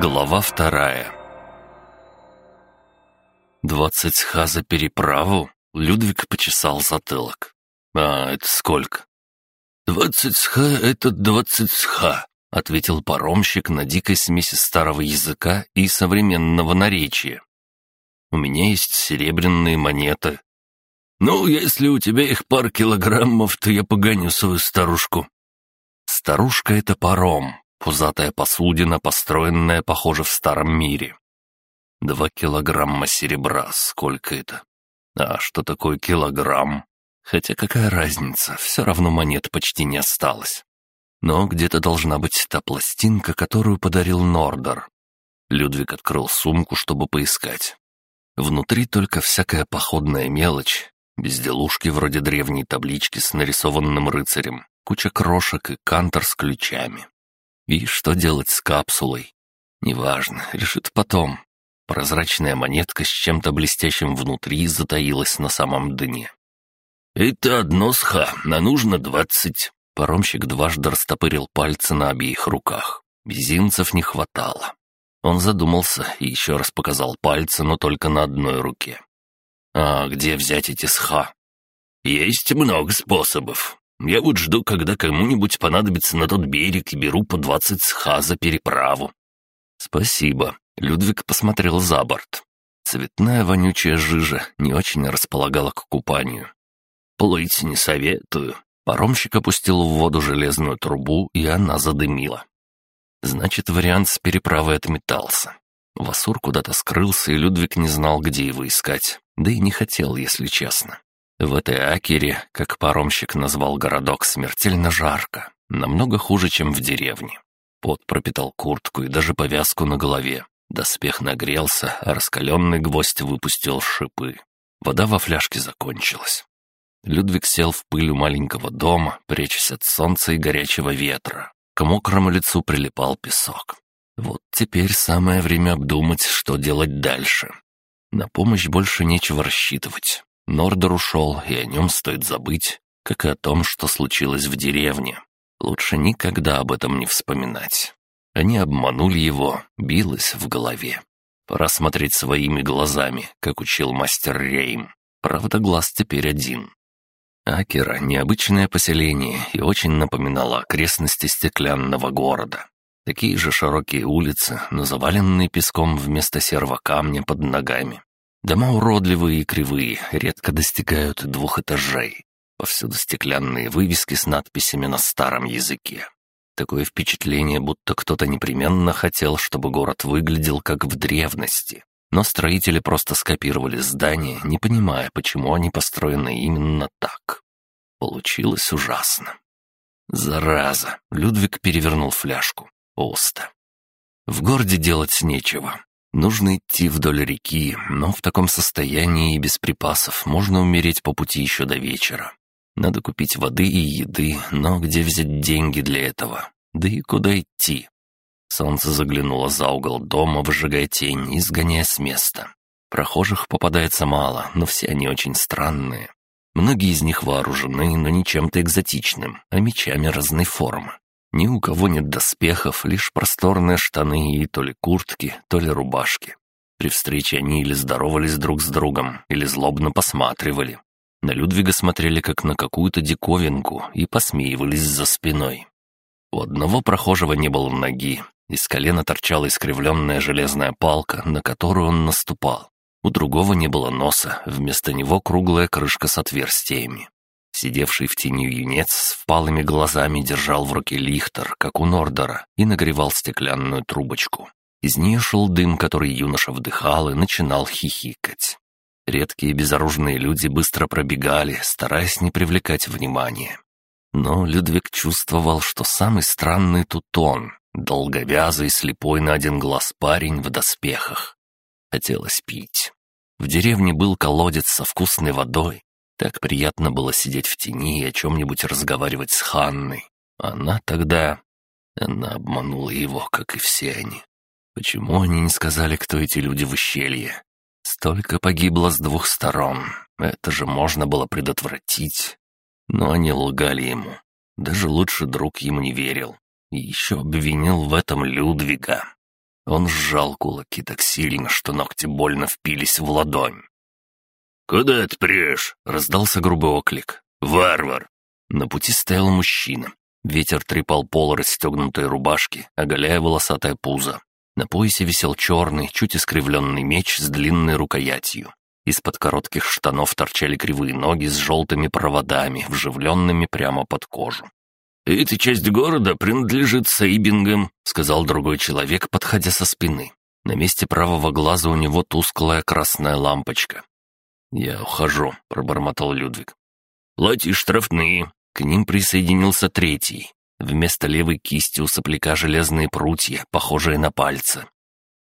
Глава вторая «Двадцать ха за переправу?» Людвиг почесал затылок. «А это сколько?» «Двадцать ха — это двадцать ха», — ответил паромщик на дикой смеси старого языка и современного наречия. «У меня есть серебряные монеты». «Ну, если у тебя их пар килограммов, то я погоню свою старушку». «Старушка — это паром, пузатая посудина, построенная, похоже, в старом мире. Два килограмма серебра, сколько это? А что такое килограмм? Хотя какая разница, все равно монет почти не осталось. Но где-то должна быть та пластинка, которую подарил Нордер. Людвиг открыл сумку, чтобы поискать. Внутри только всякая походная мелочь, безделушки вроде древней таблички с нарисованным рыцарем, куча крошек и кантор с ключами. И что делать с капсулой? Неважно, решит потом. Прозрачная монетка с чем-то блестящим внутри затаилась на самом дне. «Это одно сха, на нужно двадцать». Паромщик дважды растопырил пальцы на обеих руках. Мизинцев не хватало. Он задумался и еще раз показал пальцы, но только на одной руке. «А где взять эти сха?» «Есть много способов. Я вот жду, когда кому-нибудь понадобится на тот берег и беру по двадцать сха за переправу». «Спасибо». Людвиг посмотрел за борт. Цветная вонючая жижа не очень располагала к купанию. «Плыть не советую». Паромщик опустил в воду железную трубу, и она задымила. Значит, вариант с переправой отметался. Васур куда-то скрылся, и Людвиг не знал, где его искать. Да и не хотел, если честно. В этой Акере, как паромщик назвал городок, смертельно жарко. Намного хуже, чем в деревне. Пот пропитал куртку и даже повязку на голове. Доспех нагрелся, а раскаленный гвоздь выпустил шипы. Вода во фляжке закончилась. Людвиг сел в пыль у маленького дома, прячась от солнца и горячего ветра. К мокрому лицу прилипал песок. Вот теперь самое время обдумать, что делать дальше. На помощь больше нечего рассчитывать. Нордер ушел, и о нем стоит забыть, как и о том, что случилось в деревне. Лучше никогда об этом не вспоминать. Они обманули его, билось в голове. Пора смотреть своими глазами, как учил мастер Рейм. Правда, глаз теперь один. Акера — необычное поселение и очень напоминало окрестности стеклянного города. Такие же широкие улицы, но заваленные песком вместо серого камня под ногами. Дома уродливые и кривые, редко достигают двух этажей. Повсюду стеклянные вывески с надписями на старом языке. Такое впечатление, будто кто-то непременно хотел, чтобы город выглядел как в древности. Но строители просто скопировали здания, не понимая, почему они построены именно так. Получилось ужасно. Зараза! Людвиг перевернул фляжку. Оста. В городе делать нечего. Нужно идти вдоль реки, но в таком состоянии и без припасов можно умереть по пути еще до вечера. Надо купить воды и еды, но где взять деньги для этого? Да и куда идти? Солнце заглянуло за угол дома, выжигая тень и сгоняя с места. Прохожих попадается мало, но все они очень странные. Многие из них вооружены, но не чем-то экзотичным, а мечами разной формы. Ни у кого нет доспехов, лишь просторные штаны и то ли куртки, то ли рубашки. При встрече они или здоровались друг с другом, или злобно посматривали. На Людвига смотрели как на какую-то диковинку и посмеивались за спиной. У одного прохожего не было ноги, из колена торчала искривленная железная палка, на которую он наступал. У другого не было носа, вместо него круглая крышка с отверстиями. Сидевший в тени юнец с впалыми глазами держал в руке лихтер, как у Нордера, и нагревал стеклянную трубочку. Из нее шел дым, который юноша вдыхал и начинал хихикать. Редкие безоружные люди быстро пробегали, стараясь не привлекать внимания. Но Людвиг чувствовал, что самый странный тут он, долговязый, слепой на один глаз парень в доспехах. Хотелось пить. В деревне был колодец со вкусной водой, так приятно было сидеть в тени и о чем-нибудь разговаривать с Ханной. Она тогда... Она обманула его, как и все они. Почему они не сказали, кто эти люди в ущелье? Столько погибло с двух сторон. Это же можно было предотвратить. Но они лгали ему. Даже лучший друг ему не верил. И еще обвинил в этом Людвига. Он сжал кулаки так сильно, что ногти больно впились в ладонь. «Куда ты прешь?» — раздался грубый оклик. «Варвар!» На пути стоял мужчина. Ветер трепал пол расстегнутой рубашки, оголяя волосатое пузо. На поясе висел черный, чуть искривленный меч с длинной рукоятью. Из-под коротких штанов торчали кривые ноги с желтыми проводами, вживленными прямо под кожу. «Эта часть города принадлежит Сейбингам», — сказал другой человек, подходя со спины. На месте правого глаза у него тусклая красная лампочка. «Я ухожу», — пробормотал Людвиг. «Плати штрафные». К ним присоединился третий. Вместо левой кисти у сопляка железные прутья, похожие на пальцы.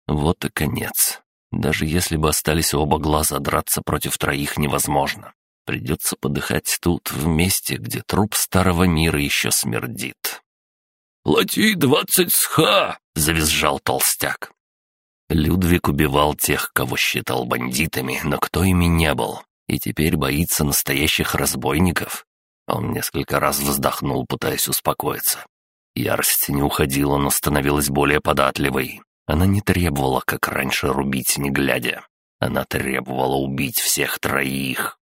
Вот и конец. Даже если бы остались оба глаза, драться против троих невозможно. Придется подыхать тут, в месте, где труп старого мира еще смердит. «Плати двадцать сха!» — завизжал толстяк. Людвиг убивал тех, кого считал бандитами, но кто ими не был, и теперь боится настоящих разбойников. Он несколько раз вздохнул, пытаясь успокоиться. Ярость не уходила, но становилась более податливой. Она не требовала, как раньше, рубить не глядя. Она требовала убить всех троих.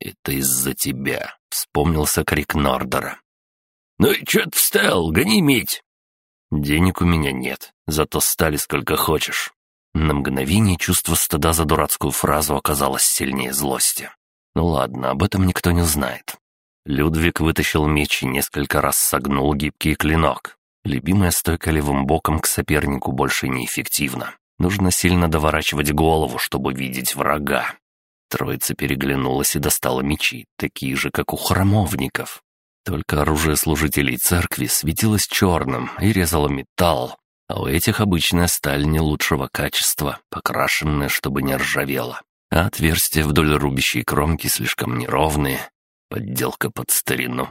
«Это из-за тебя», — вспомнился крик Нордера. «Ну и чё ты встал? Гони медь!» «Денег у меня нет, зато стали сколько хочешь». На мгновение чувство стыда за дурацкую фразу оказалось сильнее злости. Ну ладно, об этом никто не знает. Людвиг вытащил меч и несколько раз согнул гибкий клинок. Любимая стойка левым боком к сопернику больше неэффективна. Нужно сильно доворачивать голову, чтобы видеть врага. Троица переглянулась и достала мечи, такие же, как у храмовников. Только оружие служителей церкви светилось черным и резало металл, а у этих обычная сталь не лучшего качества, покрашенная, чтобы не ржавела. А отверстия вдоль рубящей кромки слишком неровные. Подделка под старину.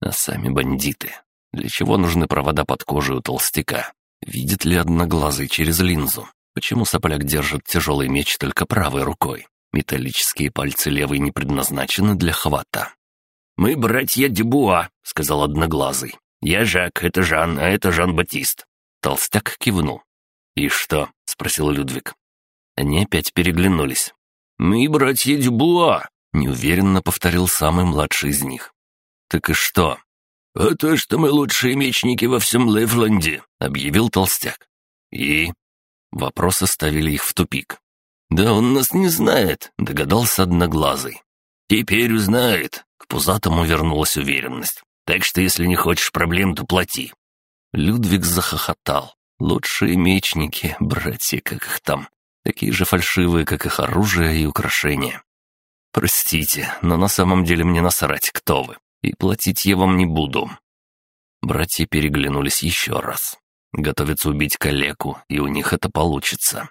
А сами бандиты для чего нужны провода под кожей у толстяка? Видит ли одноглазый через линзу? Почему сопляк держит тяжелый меч только правой рукой? Металлические пальцы левой не предназначены для хвата. «Мы братья Дебуа», — сказал одноглазый. «Я Жак, это Жан, а это Жан-Батист». Толстяк кивнул. «И что?» — спросил Людвиг. Они опять переглянулись. «Мы братья Дебуа», — неуверенно повторил самый младший из них. «Так и что?» «А то, что мы лучшие мечники во всем Левленде», — объявил толстяк. «И?» Вопросы ставили их в тупик. «Да он нас не знает», — догадался Одноглазый. «Теперь узнает», — к пузатому вернулась уверенность. «Так что если не хочешь проблем, то плати». Людвиг захохотал. «Лучшие мечники, братья, как их там. Такие же фальшивые, как их оружие и украшения. Простите, но на самом деле мне насрать, кто вы и платить я вам не буду». Братья переглянулись еще раз. Готовятся убить калеку, и у них это получится.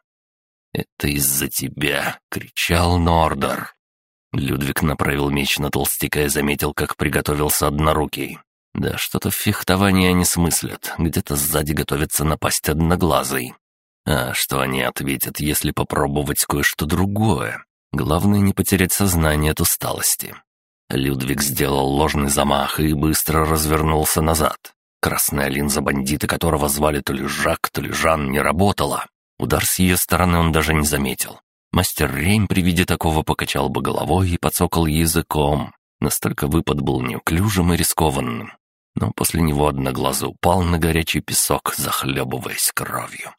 «Это из-за тебя!» — кричал Нордер. Людвиг направил меч на толстяка и заметил, как приготовился однорукий. Да что-то в фехтовании они смыслят. Где-то сзади готовится напасть одноглазый. А что они ответят, если попробовать кое-что другое? Главное не потерять сознание от усталости. Людвиг сделал ложный замах и быстро развернулся назад. Красная линза бандита, которого звали то ли Жак, то ли Жан, не работала. Удар с ее стороны он даже не заметил. Мастер Рейм при виде такого покачал бы головой и подсокал языком. Настолько выпад был неуклюжим и рискованным. Но после него одноглазый упал на горячий песок, захлебываясь кровью.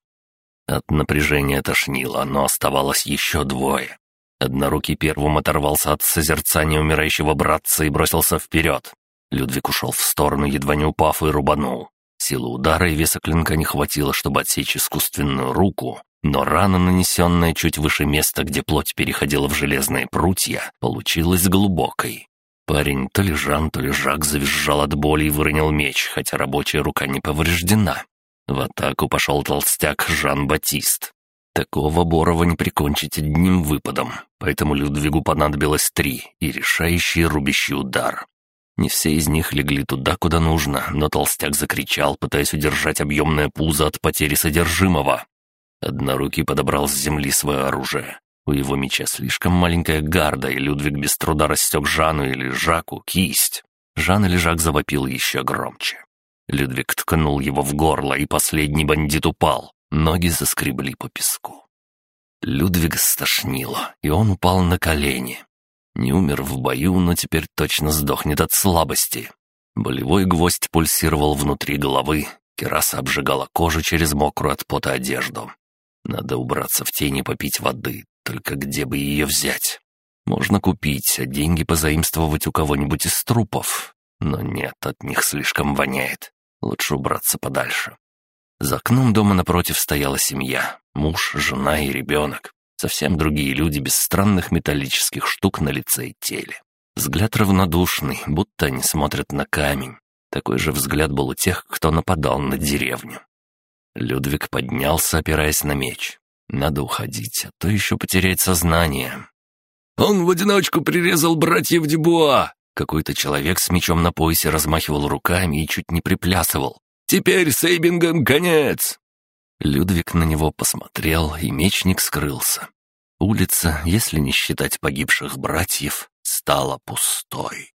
От напряжения тошнило, но оставалось еще двое. Однорукий первым оторвался от созерцания умирающего братца и бросился вперед. Людвиг ушел в сторону, едва не упав, и рубанул. Силы удара и веса клинка не хватило, чтобы отсечь искусственную руку, но рана, нанесенная чуть выше места, где плоть переходила в железные прутья, получилась глубокой. Парень то ли Жан, то ли Жак завизжал от боли и выронил меч, хотя рабочая рука не повреждена. В атаку пошел толстяк Жан-Батист. Такого Борова не прикончить одним выпадом, поэтому Людвигу понадобилось три и решающий рубящий удар. Не все из них легли туда, куда нужно, но толстяк закричал, пытаясь удержать объемное пузо от потери содержимого. Однорукий подобрал с земли свое оружие. У его меча слишком маленькая гарда, и Людвиг без труда растек Жану или Жаку кисть. Жан или Жак завопил еще громче. Людвиг ткнул его в горло, и последний бандит упал. ноги заскребли по песку. Людвиг стошнило, и он упал на колени. Не умер в бою, но теперь точно сдохнет от слабости. Болевой гвоздь пульсировал внутри головы, кераса обжигала кожу через мокрую от пота одежду. Надо убраться в тени попить воды, только где бы ее взять? Можно купить, а деньги позаимствовать у кого-нибудь из трупов. Но нет, от них слишком воняет. Лучше убраться подальше. За окном дома напротив стояла семья. Муж, жена и ребенок. Совсем другие люди без странных металлических штук на лице и теле. Взгляд равнодушный, будто они смотрят на камень. Такой же взгляд был у тех, кто нападал на деревню. Людвиг поднялся, опираясь на меч. Надо уходить, а то еще потерять сознание. «Он в одиночку прирезал братьев Дебуа!» Какой-то человек с мечом на поясе размахивал руками и чуть не приплясывал. «Теперь Сейбингом конец!» Людвиг на него посмотрел, и мечник скрылся. Улица, если не считать погибших братьев, стала пустой.